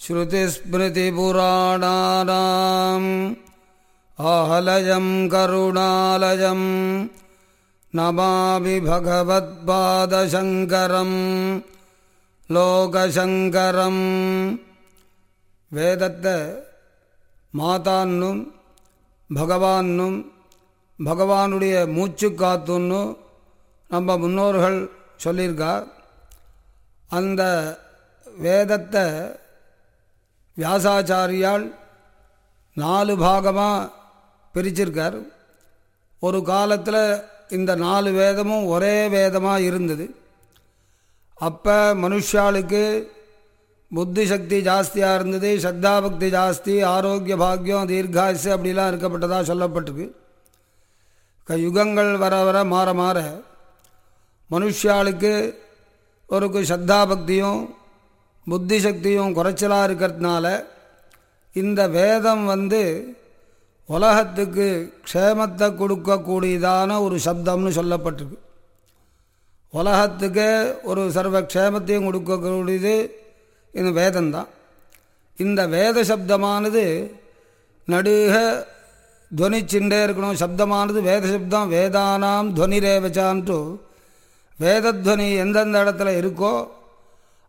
श्रुतिस्मृतिपुराणानाम् आहलयं करुणालयं नमामि भगवत्पादशङ्करं லோகசங்கரம் வேதத்தை மாதான்னும் பகவான்னும் பகவானுடைய மூச்சு காத்துன்னு நம்ம முன்னோர்கள் சொல்லியிருக்கா அந்த வேதத்தை வியாசாச்சாரியால் நாலு பாகமாக பிரிச்சிருக்கார். ஒரு காலத்தில் இந்த நாலு வேதமும் ஒரே வேதமாக இருந்தது. அப்போ மனுஷாளுக்கு புத்தி சக்தி ஜாஸ்தியாக இருந்தது சத்தா பக்தி ஜாஸ்தி ஆரோக்கிய பாக்கியம் தீர்காசு அப்படிலாம் இருக்கப்பட்டதாக சொல்லப்பட்டிருக்கு. க யுகங்கள் வர வர மாற மாற மனுஷாளுக்கு ஒரு சத்தா பக்தியும் புத்தி சக்தியும் குறைச்சலாக இருக்கிறதுனால இந்த வேதம் வந்து உலகத்துக்கு க்ஷேமத்தை கொடுக்கக்கூடியதான ஒரு சப்தம்னு சொல்லப்பட்டிருக்கு. உலகத்துக்கு ஒரு சர்வ க்ஷேமத்தையும் கொடுக்கக்கூடியது இந்த வேதம்தான். இந்த வேத சப்தமானது நடுக துவனிச்சுட்டே இருக்கணும். சப்தமானது வேத சப்தம். வேதானாம் துவனிரேவச்சான்ட்டு வேதத்வனி எந்தெந்த இடத்துல இருக்கோ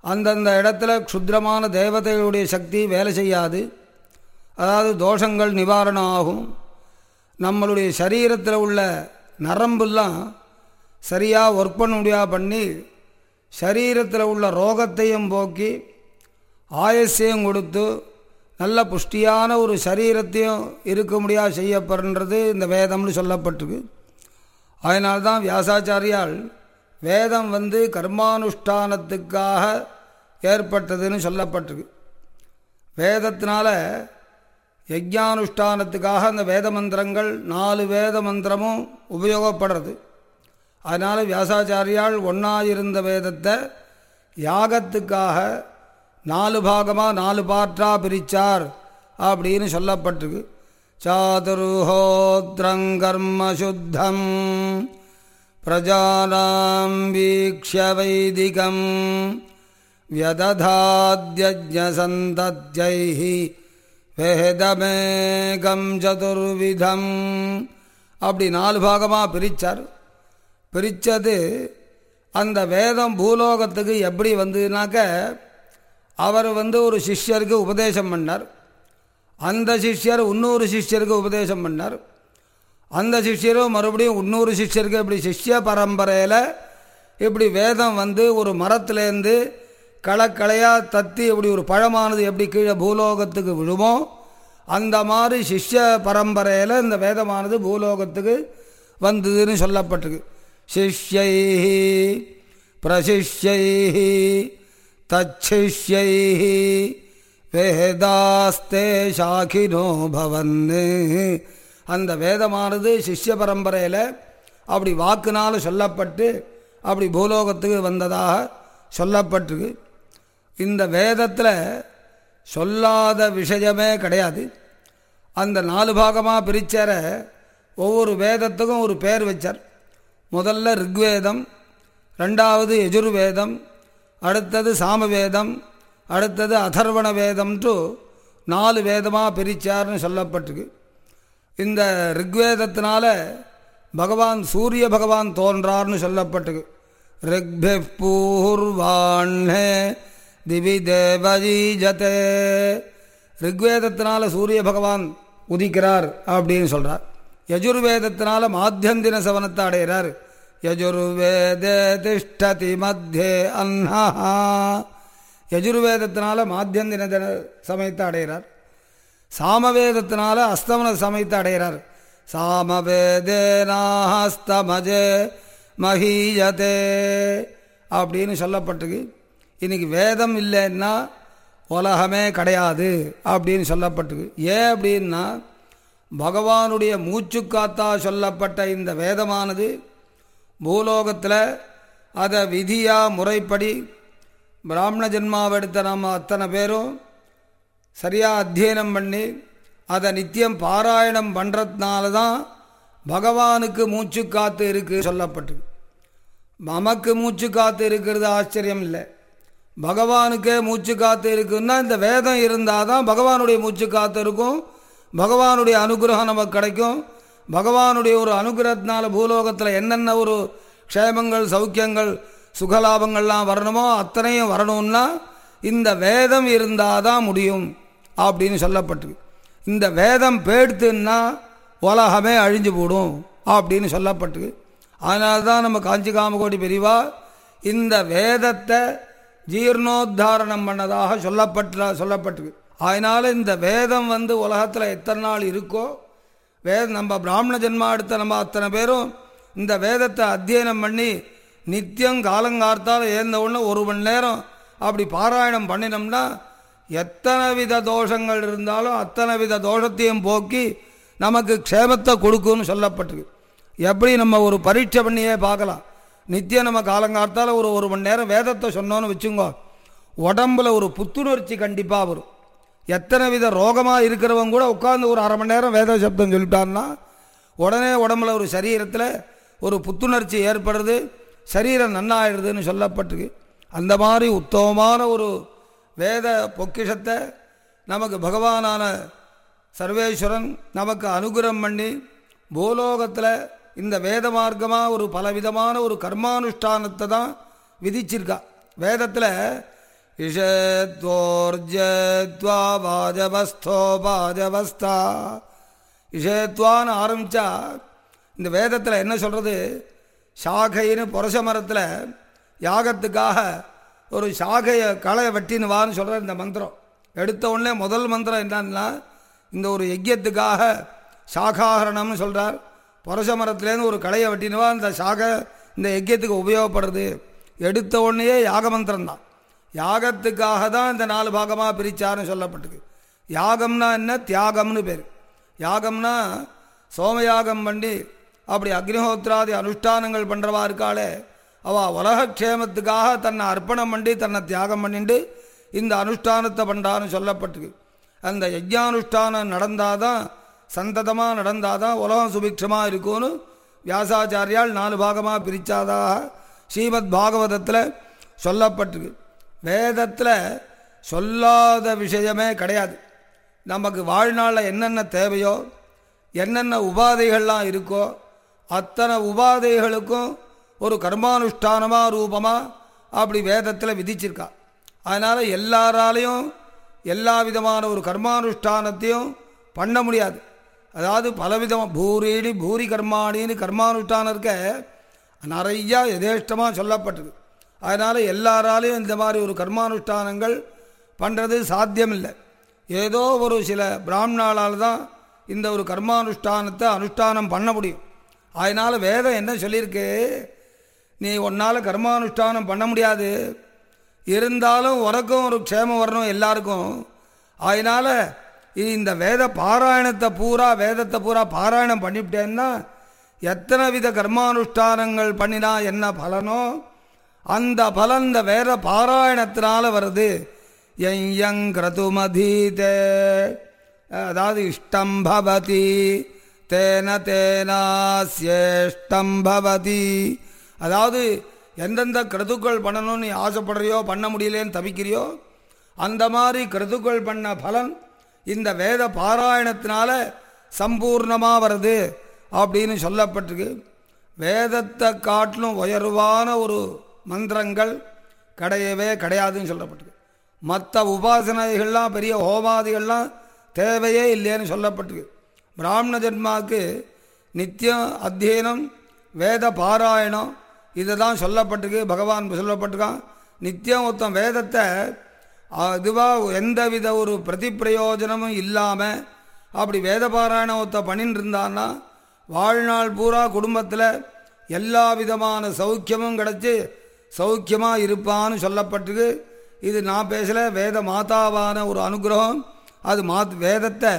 அந்தந்த இடத்துல க்ஷுத்ரமான தேவதைகளுடைய சக்தி வேலை செய்யாது. அதாவது தோஷங்கள் நிவாரணம் ஆகும் நம்மளுடைய சரீரத்தில் உள்ள நரம்புலாம் சரியாக ஒர்க் பண்ண முடியா பண்ணி சரீரத்தில் உள்ள ரோகத்தையும் போக்கி ஆயசையும் கொடுத்து நல்ல புஷ்டியான ஒரு சரீரத்தையும் இருக்க முடியா செய்யப்படுறது இந்த வேதம்னு சொல்லப்பட்டிருக்கு. அதனால்தான் வியாசாச்சாரியால் வேதம் வந்து கர்மானுஷ்டானத்துக்காக ஏற்பட்டதுன்னு சொல்லப்பட்டிருக்கு. வேதத்தினால யஜ்ஞானுஷ்டானத்துக்காக அந்த வேத மந்திரங்கள் நாலு வேத மந்திரமும் உபயோகப்படுறது. அதனால் வியாசாச்சாரியால் ஒன்றாயிருந்த வேதத்தை யாகத்துக்காக நாலு பாகமாக நாலு பாற்றாக பிரித்தார் அப்படின்னு சொல்லப்பட்டிருக்கு. சாதுருஹோத்ரங்கர்ம சுத்தம். பிரஜானாம் வீக்ஷ வைதிகம் வியததாத்யஜசந்தத்யை வேதமேகம் சதுர்விதம் அப்படி நாலு பாகமாக பிரித்தார் பிரித்தது அந்த வேதம் பூலோகத்துக்கு எப்படி வந்ததுனாக்க அவர் வந்து ஒரு சிஷ்யருக்கு உபதேசம் பண்ணார். அந்த சிஷ்யர் இன்னொரு சிஷ்யருக்கு உபதேசம் பண்ணார். அந்த சிஷ்யரும் மறுபடியும் இன்னொரு சிஷ்யருக்கு இப்படி சிஷ்ய பரம்பரையில் இப்படி வேதம் வந்து ஒரு மரத்துலேருந்து களைக்களையாக தத்தி இப்படி ஒரு பழமானது எப்படி கீழே பூலோகத்துக்கு விழுமோ அந்த மாதிரி சிஷ்ய பரம்பரையில் இந்த வேதமானது பூலோகத்துக்கு வந்ததுன்னு சொல்லப்பட்டிருக்கு. சிஷ்யை பிரசிஷ்யை தச்சிஷ்யை வேதாஸ்தே சாகினோ பவன்னு. அந்த வேதமானது சிஷ்ய பரம்பரையில் அப்படி வாக்குனால் சொல்லப்பட்டு அப்படி பூலோகத்துக்கு வந்ததாக சொல்லப்பட்டிருக்கு. இந்த வேதத்தில் சொல்லாத விஷயமே கிடையாது. அந்த நாலு பாகமாக பிரிச்சார ஒவ்வொரு வேதத்துக்கும் ஒரு பேர் வச்சார். முதல்ல ரிக்வேதம் ரெண்டாவது எஜுர்வேதம் அடுத்தது சாமவேதம் அடுத்தது அதர்வண வேதம்ட்டு நாலு வேதமாக பிரித்தார்னு சொல்லப்பட்டிருக்கு. இந்த ரிக்வேதத்தினால பகவான் சூரிய பகவான் தோன்றார்னு சொல்லப்பட்டுக்கு ரிக்பி பூர்வாண்ணே திவி தேவஜீஜதே ரிக்வேதத்தினால சூரிய பகவான் உதிக்கிறார் அப்படின்னு சொல்கிறார் யஜுர்வேதத்தினால மாத்தியந்தின சவனத்தை அடைகிறார். யஜுர்வேதே திஷ்டதி மத்தியே அன்னா யஜுர்வேதத்தினால மாத்தியந்தின தின சமயத்தை அடைகிறார். சாமவேதத்தினால அஸ்தமன சமயத்தை அடைகிறார். சாமவேதேனாஸ்தமஜே மகீயதே அப்படின்னு சொல்லப்பட்டிருக்கு. இன்னைக்கு வேதம் இல்லைன்னா உலகமே கிடையாது அப்படின்னு சொல்லப்பட்டிருக்கு. ஏன் அப்படின்னா பகவானுடைய மூச்சுக்காத்தா சொல்லப்பட்ட இந்த வேதமானது பூலோகத்தில் அதை விதியாக முறைப்படி பிராமண ஜென்மாவெடுத்த நம்ம அத்தனை பேரும் சரியாக அத்தியனம் பண்ணி அதை நித்தியம் பாராயணம் பண்ணுறதுனால தான் பகவானுக்கு மூச்சு காத்து இருக்கு சொல்லப்பட்டு நமக்கு மூச்சு காத்து இருக்கிறது ஆச்சரியம் இல்லை. பகவானுக்கே மூச்சு காத்து இருக்குன்னா இந்த வேதம் இருந்தால் தான் பகவானுடைய மூச்சு காத்து இருக்கும். பகவானுடைய அனுகிரகம் நமக்கு கிடைக்கும். பகவானுடைய ஒரு அனுகிரகத்தினால பூலோகத்தில் என்னென்ன ஒரு க்ஷேமங்கள் சௌக்கியங்கள் சுகலாபங்கள்லாம் வரணுமோ அத்தனையும் வரணும்னா இந்த வேதம் இருந்தால் தான் முடியும். அப்படின்னு சொல்லப்பட்டிருக்கு. இந்த வேதம் பேடுத்துன்னா உலகமே அழிஞ்சு போடும் அப்படின்னு சொல்லப்பட்டிருக்கு. அதனால தான் நம்ம காஞ்சி காமகோடி பெரிவா இந்த வேதத்தை ஜீர்ணோத்தாரணம் பண்ணதாக சொல்லப்பட்ட சொல்லப்பட்டிருக்கு. அதனால் இந்த வேதம் வந்து உலகத்தில் எத்தனை நாள் இருக்கோ வேத நம்ம பிராமண ஜென்மா எடுத்த நம்ம அத்தனை பேரும் இந்த வேதத்தை அத்தியனம் பண்ணி நித்தியம் காலங்கார்த்தால் ஏந்த உடனே ஒரு மணி நேரம் அப்படி பாராயணம் பண்ணினோம்னா எத்தனை வித தோஷங்கள் இருந்தாலும் அத்தனை வித தோஷத்தையும் போக்கி நமக்கு க்ஷேமத்தை கொடுக்கும்னு சொல்லப்பட்டிருக்கு. எப்படி நம்ம ஒரு பரீட்சை பண்ணியே பார்க்கலாம். நித்தியம் நம்ம காலங்காலத்தால் ஒரு ஒரு மணி நேரம் வேதத்தை சொன்னோன்னு வச்சுங்கோ உடம்புல ஒரு புத்துணர்ச்சி கண்டிப்பாக வரும். எத்தனை வித ரோகமாக இருக்கிறவங்க கூட உட்காந்து ஒரு அரை மணி நேரம் வேத சப்தம் சொல்லிட்டான்னா உடனே உடம்புல ஒரு சரீரத்தில் ஒரு புத்துணர்ச்சி ஏற்படுறது சரீரம் நன்னாயிடுதுன்னு சொல்லப்பட்டிருக்கு. அந்த மாதிரி உத்தமமான ஒரு வேத பொக்கிஷத்தை நமக்கு பகவானான சர்வேஸ்வரன் நமக்கு அனுகிரகம் பண்ணி பூலோகத்தில் இந்த வேத மார்க்கமாக ஒரு பலவிதமான ஒரு கர்மானுஷ்டானத்தை தான் விதிச்சிருக்கா. வேதத்தில் இஷத்வோர்ஜத்வா பாஜபஸ்தோ பாஜபஸ்தா இஷத்வான்னு ஆரம்பித்தா இந்த வேதத்தில் என்ன சொல்கிறது சாகைன்னு புரச மரத்தில் யாகத்துக்காக ஒரு சாகையை களை வெட்டின்னு வான்னு சொல்கிற இந்த மந்திரம். எடுத்த உடனே முதல் மந்திரம் என்னன்னா இந்த ஒரு யஜ்யத்துக்காக சாகாகரணம்னு சொல்கிறார் புரச மரத்துலேருந்து ஒரு களையை வெட்டினுவா இந்த சாகை இந்த யஜ்யத்துக்கு உபயோகப்படுறது எடுத்த உடனேயே யாக மந்திரம் தான். யாகத்துக்காக தான் இந்த நாலு பாகமாக பிரித்தார்னு சொல்லப்பட்டிருக்கு. யாகம்னா என்ன? தியாகம்னு பேர். யாகம்னா சோமயாகம் பண்ணி அப்படி அக்னிஹோத்ராதி அனுஷ்டானங்கள் பண்ணுறவா இருக்காளே அவள் உலகக்ஷேமத்துக்காக தன்னை அர்ப்பணம் பண்ணி தன்னை தியாகம் பண்ணிட்டு இந்த அனுஷ்டானத்தை பண்ணுறான்னு சொல்லப்பட்டிருக்கு. அந்த யஜ்ஞானுஷ்டானம் நடந்தாதான் சந்ததமாக நடந்தாதான் உலகம் சுபிக்ஷமாக இருக்கும்னு வியாசாச்சாரியால் நாலு பாகமாக பிரித்தாதாக ஸ்ரீமத் பாகவதத்தில் சொல்லப்பட்டிருக்கு. வேதத்தில் சொல்லாத விஷயமே கிடையாது. நமக்கு வாழ்நாளில் என்னென்ன தேவையோ என்னென்ன உபாதைகள்லாம் இருக்கோ அத்தனை உபாதைகளுக்கும் ஒரு கர்மானுஷ்டானமாக ரூபமாக அப்படி வேதத்தில் விதிச்சிருக்கா. அதனால் எல்லாராலையும் எல்லா விதமான ஒரு கர்மானுஷ்டானத்தையும் பண்ண முடியாது. அதாவது பலவிதமாக பூரின்னு பூரி கர்மாணின்னு கர்மானுஷ்டானம் இருக்க நிறையா எதேஷ்டமாக சொல்லப்பட்டது. அதனால் எல்லாராலையும் இந்த மாதிரி ஒரு கர்மானுஷ்டானங்கள் பண்ணுறது சாத்தியமில்லை. ஏதோ ஒரு சில பிராமணாலால் தான் இந்த ஒரு கர்மானுஷ்டானத்தை அனுஷ்டானம் பண்ண முடியும். அதனால் வேதம் என்ன சொல்லியிருக்கு? நீ உன்னால் கர்மானுஷ்டானம் பண்ண முடியாது. இருந்தாலும் உனக்கும் ஒரு க்ஷேமம் வரணும் எல்லாருக்கும். அதனால் இந்த வேத பாராயணத்தை பூரா வேதத்தை பூரா பாராயணம் பண்ணிவிட்டேன்னா எத்தனை வித கர்மானுஷ்டானங்கள் பண்ணினா என்ன பலனோ அந்த பலன் இந்த வேத பாராயணத்தினால வருது. எங்கதுமதீதே அதாவது இஷ்டம் பவதி தேன தேனாசியேஷ்டம் பவதி. அதாவது எந்தெந்த கிருதுக்கள் பண்ணணும்னு நீ ஆசைப்படுறியோ பண்ண முடியலேன்னு தவிக்கிறியோ அந்த மாதிரி கிருதுக்கள் பண்ண பலன் இந்த வேத பாராயணத்தினால சம்பூர்ணமாக வருது அப்படின்னு சொல்லப்பட்டிருக்கு. வேதத்தை காட்டிலும் உயர்வான ஒரு மந்திரங்கள் கிடையவே கிடையாதுன்னு சொல்லப்பட்டிருக்கு. மற்ற உபாசனைகள்லாம் பெரிய ஹோமாதிகள்லாம் தேவையே இல்லைன்னு சொல்லப்பட்டிருக்கு. பிராமண ஜென்மாவுக்கு நித்தியம் அத்தியனம் வேத பாராயணம் இதை தான் சொல்லப்பட்டிருக்கு பகவான் சொல்லப்பட்டிருக்கான். நித்தியம் ஒருத்தன் வேதத்தை இதுவாக எந்தவித ஒரு பிரதி பிரயோஜனமும் இல்லாமல் அப்படி வேத பாராயணம் ஒருத்த பண்ணின்னு இருந்தான்னா வாழ்நாள் பூரா குடும்பத்தில் எல்லா விதமான சௌக்கியமும் கிடச்சி சௌக்கியமாக இருப்பான்னு சொல்லப்பட்டிருக்கு. இது நான் பேசலை வேத மாதாவான ஒரு அனுகிரகம். அது மா வேதத்தை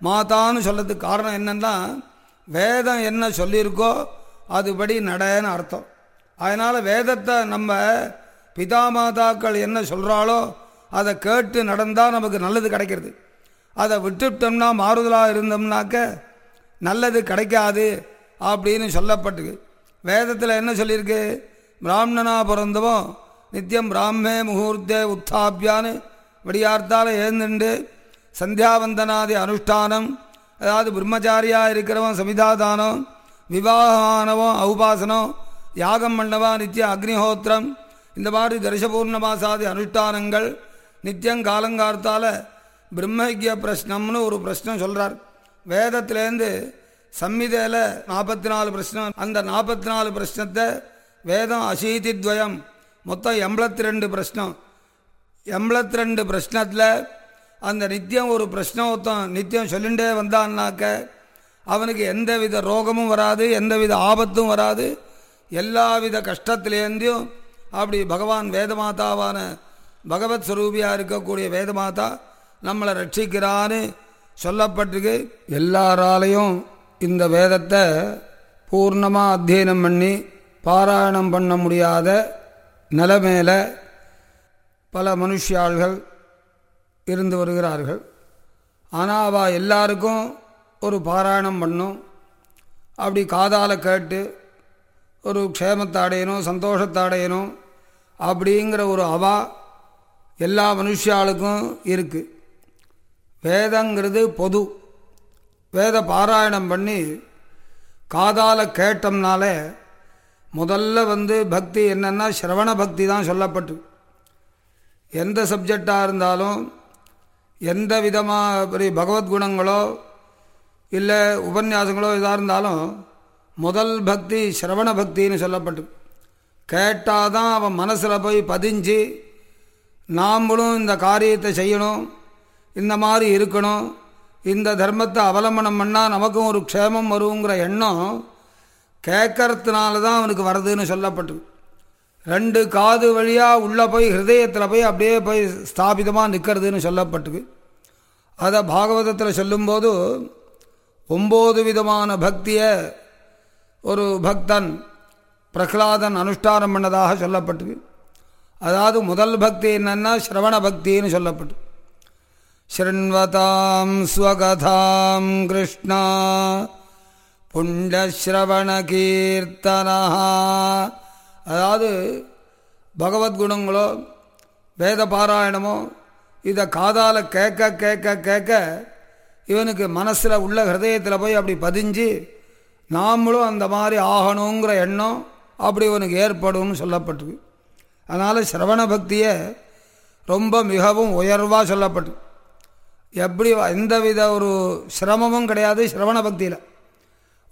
மாதான்னு சொல்லதுக்கு காரணம் என்னன்னா வேதம் என்ன சொல்லியிருக்கோ அதுபடி நடன்னு அர்த்தம். அதனால் வேதத்தை நம்ம பிதா மாதாக்கள் என்ன சொல்கிறாளோ அதை கேட்டு நடந்தால் நமக்கு நல்லது கிடைக்கிறது. அதை விட்டுட்டோம்னா மாறுதலாக இருந்தோம்னாக்க நல்லது கிடைக்காது அப்படின்னு சொல்லப்பட்டிருக்கு வேதத்தில் என்ன சொல்லியிருக்கு? பிராமணனாக பிறந்தவன் நித்தியம் பிராமே முகூர்த்தே உத்தாபியான்னு விடியார்த்தால் எழுந்துண்டு சந்தியாவந்தனாதி அனுஷ்டானம் அதாவது பிரம்மச்சாரியாக இருக்கிறவன் சமிதாதானம் விவாகமானவன் அவுபாசனம் யாகம் மண்டபா நித்திய அக்னிஹோத்திரம். இந்த மாதிரி தரிசபூர்ணமாசாதி அனுஷ்டானங்கள் நித்தியம் காலங்கார்த்தால் பிரம்மக்கிய பிரஷ்னம்னு ஒரு பிரஷ்னம் சொல்கிறார் வேதத்திலேருந்து சம்மிதையில் நாற்பத்தி நாலு பிரஷ்னம் அந்த நாற்பத்தி நாலு பிரஷ்னத்தை வேதம் அசீதி துவயம் மொத்தம் எண்பத்தி ரெண்டு பிரஷ்னம். எண்பத்தி ரெண்டு பிரஷ்னத்தில் அந்த நித்தியம் ஒரு பிரஷ்னோத்தம் நித்தியம் சொல்லிண்டே வந்தான்னாக்க அவனுக்கு எந்த வித ரோகமும் வராது எந்த வித ஆபத்தும் வராது. எல்லா வித அப்படி பகவான் வேதமாதாவான பகவத் ஸ்வரூபியாக இருக்கக்கூடிய வேதமாதா நம்மளை ரட்சிக்கிறான்னு சொல்லப்பட்டிருக்கு. எல்லாராலையும் இந்த வேதத்தை பூர்ணமாக அத்தியனம் பண்ணி பாராயணம் பண்ண முடியாத நிலைமையில் பல மனுஷியாள்கள் இருந்து வருகிறார்கள். ஆனால் அவள் எல்லாருக்கும் ஒரு பாராயணம் பண்ணும். அப்படி காதால் கேட்டு ஒரு க்ஷேமத்தை அடையணும் சந்தோஷத்தை அடையணும் அப்படிங்கிற ஒரு அவா எல்லா மனுஷாளுக்கும் இருக்குது வேதங்கிறது பொது. வேத பாராயணம் பண்ணி காதால் கேட்டோம்னால முதல்ல வந்து பக்தி என்னென்னா சிரவண பக்தி தான் சொல்லப்பட்டு. எந்த சப்ஜெக்டாக இருந்தாலும் எந்த விதமாக பெரிய பகவத்குணங்களோ இல்லை உபன்யாசங்களோ இதாக இருந்தாலும் முதல் பக்தி சிரவண பக்தின்னு சொல்லப்பட்டு. கேட்டால் தான் அவன் மனசில் போய் பதிஞ்சு நாம்ளும் இந்த காரியத்தை செய்யணும். இந்த மாதிரி இருக்கணும். இந்த தர்மத்தை அவலம்பனம் பண்ணால் நமக்கும் ஒரு க்ஷேமம் வருங்கிற எண்ணம் கேட்கறதுனால தான் அவனுக்கு வருதுன்னு சொல்லப்பட்டு. ரெண்டு காது வழியாக உள்ளே போய் ஹிருதயத்தில் போய் அப்படியே போய் ஸ்தாபிதமாக நிற்கிறதுன்னு சொல்லப்பட்டுக்கு அதை பாகவதத்தில் சொல்லும்போது ஒம்பது விதமான பக்தியை ஒரு பக்தன் பிரகலாதன் அனுஷ்டானம் பண்ணதாக சொல்லப்பட்டுக்கு அதாவது முதல் பக்தி என்னன்னா சிரவண பக்தின்னு சொல்லப்பட்டு शृण्वतां स्वकथां कृष्णा புண்டஸ்ரவணகீர்த்தனா அதாவது பகவத்குணங்களோ வேத பாராயணமோ இதை காதால் கேட்க கேட்க கேட்க இவனுக்கு மனசில் உள்ள ஹிருதயத்தில் போய் அப்படி பதிஞ்சு நாமளும் அந்த மாதிரி ஆகணுங்கிற எண்ணம் அப்படி உனக்கு ஏற்படும்னு சொல்லப்பட்டிருக்கு அதனால் சிரவண பக்தியை ரொம்ப மிகவும் உயர்வாக சொல்லப்பட்டு எப்படி எந்த வித ஒரு சிரமமும் கிடையாது சிரவண பக்தியில்.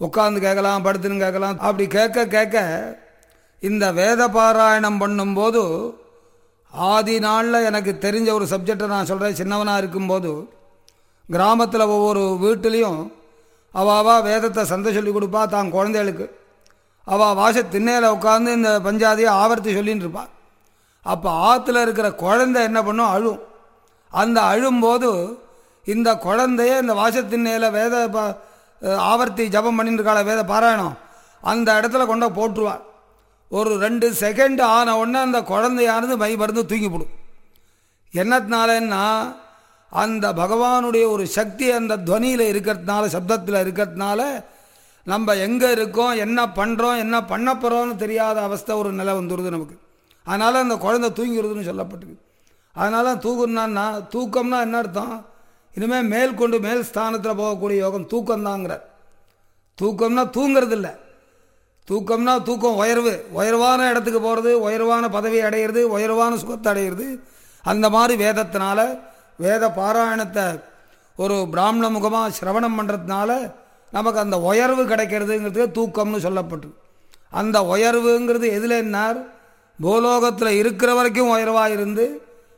உட்காந்து கேட்கலாம் படுத்துன்னு கேட்கலாம். அப்படி கேட்க கேட்க இந்த வேத பாராயணம் பண்ணும்போது ஆதி நாளில் எனக்கு தெரிஞ்ச ஒரு சப்ஜெக்டை நான் சொல்கிறேன் சின்னவனாக இருக்கும்போது கிராமத்தில் ஒவ்வொரு வீட்டிலையும் அவாவா வேதத்தை சந்தை சொல்லி கொடுப்பா தான் குழந்தைகளுக்கு. அவள் வாச திண்ணையில் உட்காந்து இந்த பஞ்சாதியை ஆவர்த்தி சொல்லின்னு இருப்பாள் அப்போ ஆற்றுல இருக்கிற குழந்தை என்ன பண்ணும்? அழும். அந்த அழும்போது இந்த குழந்தைய இந்த வாசத்திண்ணையில் வேத ஆவர்த்தி ஜபம் பண்ணிட்டு இருக்காள வேத பாராயணம் அந்த இடத்துல கொண்ட போட்டுருவாள் ஒரு ரெண்டு செகண்ட் ஆன உடனே அந்த குழந்தையானது மை மருந்து தூங்கிவிடும் என்னத்தினாலன்னா அந்த பகவானுடைய ஒரு சக்தி அந்த துவனியில் இருக்கிறதுனால சப்தத்தில் இருக்கிறதுனால நம்ம எங்கே இருக்கோம் என்ன பண்ணுறோம் என்ன பண்ண போகிறோம்னு தெரியாத அவஸ்தை ஒரு நிலை வந்துடுது நமக்கு. அதனால் அந்த குழந்தை தூங்கிடுதுன்னு சொல்லப்பட்டிருக்கு. அதனால் தூக்கம்னா தூக்கம்னா என்ன அர்த்தம்? இனிமேல் மேல் கொண்டு மேல் ஸ்தானத்தில் போகக்கூடிய யோகம் தூக்கம்தாங்கிறார். தூக்கம்னா தூங்கிறதில்ல. தூக்கம்னா தூக்கம் உயர்வு. உயர்வான இடத்துக்கு போகிறது உயர்வான பதவி அடையிறது உயர்வான சுகத்தை அடையிறது. அந்த மாதிரி வேதத்தினால வேத பாராயணத்தை ஒரு பிராமண முகமாக சிரவணம் பண்ணுறதுனால நமக்கு அந்த உயர்வு கிடைக்கிறதுங்கிறது தூக்கம்னு சொல்லப்பட்டு. அந்த உயர்வுங்கிறது எதில் என்னார்? பூலோகத்தில் இருக்கிற வரைக்கும் உயர்வாக இருந்து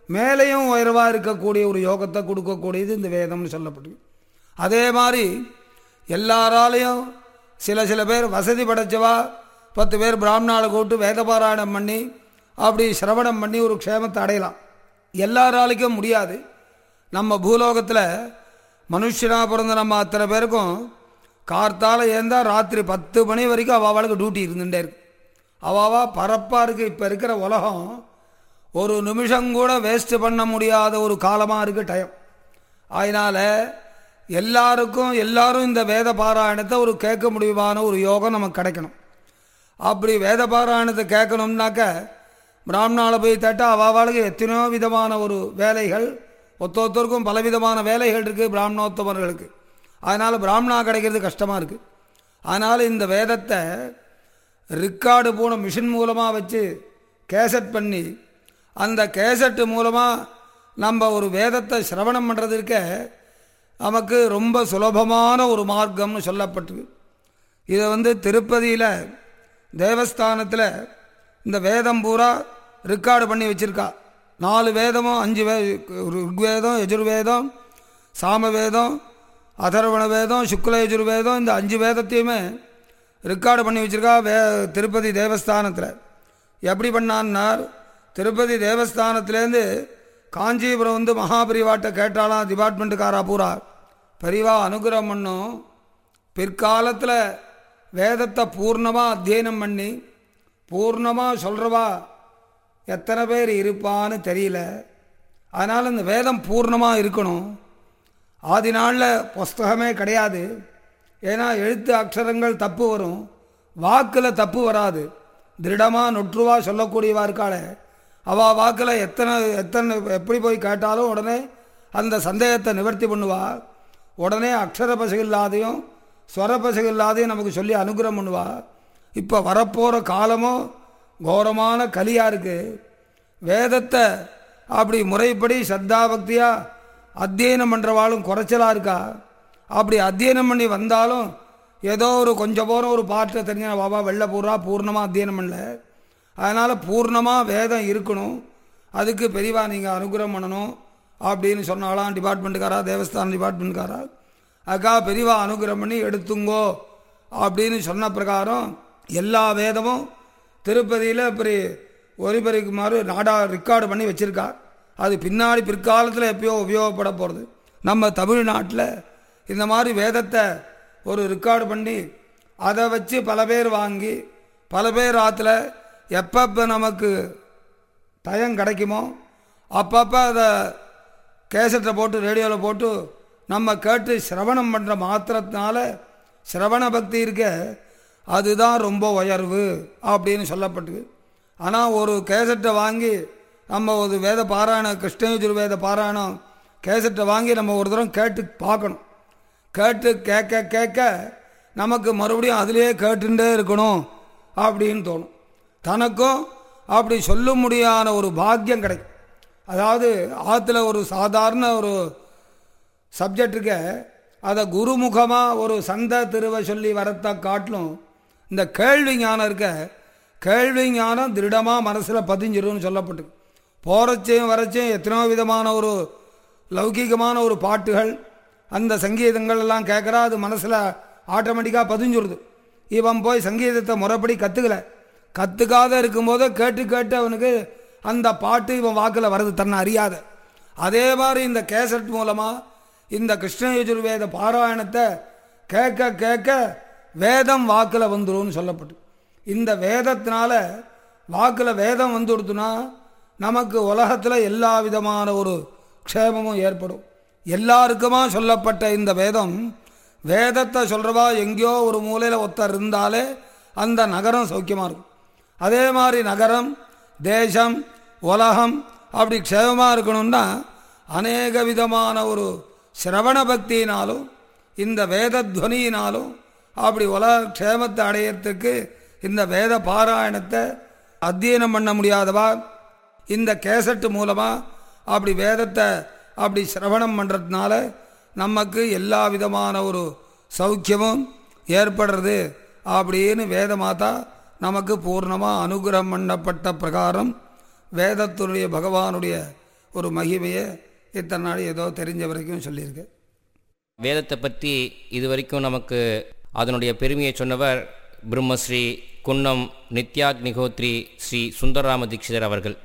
மேலேயும் உயர்வாக இருக்கக்கூடிய ஒரு யோகத்தை கொடுக்கக்கூடியது இந்த வேதம்னு சொல்லப்பட்டு. அதே மாதிரி எல்லாராலையும் சில சில பேர் வசதி படைச்சவா பத்து பேர் பிராமணாவை கூப்பிட்டு வேதபாராயணம் பண்ணி அப்படி சிரவணம் பண்ணி ஒரு க்ஷேமத்தை அடையலாம். எல்லாராலைக்கும் முடியாது. நம்ம பூலோகத்தில் மனுஷனாக பிறந்த நம்ம அத்தனை பேருக்கும் கார்த்தால் ஏந்தால் ராத்திரி பத்து மணி வரைக்கும் அவளுக்கு டியூட்டி இருந்துகிட்டே இருக்கு. அவாவா பரப்பாக இருக்குது இப்போ இருக்கிற உலகம் ஒரு நிமிஷம் கூட வேஸ்ட் பண்ண முடியாத ஒரு காலமாக இருக்குது டைம் அதனால் எல்லாருக்கும் எல்லாரும் இந்த வேத பாராயணத்தை ஒரு கேட்க முடியுமான ஒரு யோகம் நமக்கு கிடைக்கணும். அப்படி வேத பாராயணத்தை கேட்கணும்னாக்க பிராமணாவில் போய் தட்டால் அவாவாளுக்கு எத்தனையோ விதமான ஒரு வேலைகள் ஒத்தொத்தருக்கும் பலவிதமான வேலைகள் இருக்குது பிராமணோத்தமர்களுக்கு. அதனால் பிராமணா கிடைக்கிறது கஷ்டமாக இருக்குது அதனால் இந்த வேதத்தை ரிக்கார்டு போன மிஷின் மூலமாக வச்சு கேசட் பண்ணி அந்த கேசட்டு மூலமாக நம்ம ஒரு வேதத்தை சிரவணம் பண்ணுறதுக்க நமக்கு ரொம்ப சுலபமான ஒரு மார்க்கம்னு சொல்லப்பட்டிருக்கு இதை வந்து திருப்பதியில் தேவஸ்தானத்தில் இந்த வேதம் பூரா ரெக்கார்டு பண்ணி வச்சுருக்கா. நாலு வேதமும் அஞ்சு வே ருக்வேதம் எஜுர்வேதம் சாமவேதம் அதர்வண வேதம் சுக்ல யஜுர்வேதம் இந்த அஞ்சு வேதத்தையுமே ரெக்கார்டு பண்ணி வச்சுருக்கா வே திருப்பதி தேவஸ்தானத்தில். எப்படி பண்ணான்னார்? திருப்பதி தேவஸ்தானத்துலேருந்து காஞ்சிபுரம் வந்து மகாபரிவாட்ட கேட்டாலாம் டிபார்ட்மெண்ட்டுக்காரா பூரா. பெரிவா அனுகிரகம் பண்ணும் பிற்காலத்தில் வேதத்தை பூர்ணமாக அத்தியனம் பண்ணி பூர்ணமாக சொல்கிறவா எத்தனை பேர் இருப்பான்னு தெரியல. அதனால் இந்த வேதம் பூர்ணமாக இருக்கணும். ஆதி நாளில் புஸ்தகமே கிடையாது. ஏன்னா எழுத்து அக்ஷரங்கள் தப்பு வரும். வாக்கில் தப்பு வராது. திருடமாக நொற்றுவா சொல்லக்கூடியவா இருக்காளே. அவள் வாக்கில் எத்தனை எத்தனை எப்படி போய் கேட்டாலும் உடனே அந்த சந்தேகத்தை நிவர்த்தி பண்ணுவா. உடனே அக்ஷர பசகு இல்லாதையும் ஸ்வர பசகு இல்லாதையும் நமக்கு சொல்லி அனுகிரகம் பண்ணுவா. இப்போ வரப்போகிற காலமும் கோரமான கலியாக இருக்குது வேதத்தை அப்படி முறைப்படி சத்தா பக்தியாக அத்தியனம் பண்ணுறவாளும் குறைச்சலாக இருக்கா? அப்படி அத்தியனம் பண்ணி வந்தாலும் ஏதோ ஒரு கொஞ்சம் போகிற ஒரு பாட்டை தெரிஞ்ச பாபா வெள்ளை பூரா பூர்ணமாக அத்தியனம் பண்ணல. அதனால் பூர்ணமாக வேதம் இருக்கணும். அதுக்கு பெரியவா நீங்கள் அனுகிரகம் பண்ணணும் அப்படின்னு சொன்னாலாம் டிபார்ட்மெண்ட்டுக்காரா தேவஸ்தான டிபார்ட்மெண்ட்டுக்காரா அக்கா பெரியவா அனுகிரகம் பண்ணி எடுத்துங்கோ அப்படின்னு சொன்ன பிரகாரம் எல்லா வேதமும் திருப்பதியில் இப்படி ஒலிபரிக்குமாறு நாடா ரெக்கார்டு பண்ணி வச்சுருக்கார் அது பின்னாடி பிற்காலத்தில் எப்பயோ உபயோகப்பட போகிறது நம்ம தமிழ்நாட்டில் இந்த மாதிரி வேதத்தை ஒரு ரெக்கார்டு பண்ணி அதை வச்சு பல பேர் வாங்கி பல பேர் ஆற்றுல எப்பப்போ நமக்கு டயம் கிடைக்குமோ அப்பப்போ அதை கேசட்டை போட்டு ரேடியோவில் போட்டு நம்ம கேட்டு சிரவணம் பண்ணுற மாத்திரத்தினால சிரவண பக்தி இருக்க அதுதான் ரொம்ப உயர்வு அப்படின்னு சொல்லப்பட்டது. ஆனால் ஒரு கேசட்டை வாங்கி நம்ம ஒரு வேத பாராயணம் கிருஷ்ணயஜுர் வேத பாராயணம் கேசட்டை வாங்கி நம்ம ஒரு தரம் கேட்டு பார்க்கணும். கேட்டு கேட்க கேட்க நமக்கு மறுபடியும் அதிலே கேட்டுட்டே இருக்கணும் அப்படின்னு தோணும். தனக்கும் அப்படி சொல்ல முடியாத ஒரு பாக்கியம் கிடைக்கும். அதாவது ஆற்றுல ஒரு சாதாரண ஒரு சப்ஜெக்ட் இருக்க அதை குருமுகமாக ஒரு சந்த திருவை சொல்லி வரத்தை காட்டிலும் இந்த கேள்வி ஞானம் இருக்க கேள்வி ஞானம் திருடமாக மனசில் பதிஞ்சிரும்னு சொல்லப்பட்டு போகிறச்சையும் வரச்சையும் எத்தனையோ விதமான ஒரு லௌகிகமான ஒரு பாட்டுகள் அந்த சங்கீதங்கள் எல்லாம் கேட்குறா அது மனசில் ஆட்டோமேட்டிக்காக பதிஞ்சுருது. இவன் போய் சங்கீதத்தை முறைப்படி கற்றுக்கல கற்றுக்காத இருக்கும்போது கேட்டு கேட்டு அவனுக்கு அந்த பாட்டு இவன் வாக்கில் வருது தன்னை அறியாத. அதே மாதிரி இந்த கேசட் மூலமாக இந்த கிருஷ்ண யஜுர்வேத பாராயணத்தை கேட்க கேட்க வேதம் வாக்கில் வந்துடும் சொல்லப்பட்டு. இந்த வேதத்தினால வாக்கில் வேதம் வந்துடுத்துனா நமக்கு உலகத்தில் எல்லா விதமான ஒரு க்ஷேமமும் ஏற்படும். எல்லாருக்குமா சொல்லப்பட்ட இந்த வேதம் வேதத்தை சொல்கிறவா எங்கேயோ ஒரு மூலையில் ஒருத்தர் இருந்தாலே அந்த நகரம் சௌக்கியமாக இருக்கும். அதே மாதிரி நகரம் தேசம் உலகம் அப்படி க்ஷேமமாக இருக்கணும்னா அநேக விதமான ஒரு சிரவண பக்தியினாலும் இந்த வேத துவனியினாலும் அப்படி உலக க்ஷேமத்தை அடையிறதுக்கு இந்த வேத பாராயணத்தை அத்தியனம் பண்ண முடியாதவா? இந்த கேசட்டு மூலமாக அப்படி வேதத்தை அப்படி சிரவணம் பண்ணுறதுனால நமக்கு எல்லா விதமான ஒரு சௌக்கியமும் ஏற்படுறது அப்படின்னு வேத மாதா நமக்கு பூர்ணமாக அனுகிரகம் பண்ணப்பட்ட பிரகாரம் வேதத்தினுடைய பகவானுடைய ஒரு மகிமையை இத்தனை நாள் ஏதோ தெரிஞ்ச வரைக்கும் சொல்லியிருக்கு. வேதத்தை பற்றி இது வரைக்கும் நமக்கு அதனுடைய பெருமையை சொன்னவர் பிரம்மஸ்ரீ குன்னம் நித்யாக்னிகோத்ரி ஸ்ரீ சுந்தரராம தீட்சிதர் அவர்கள்.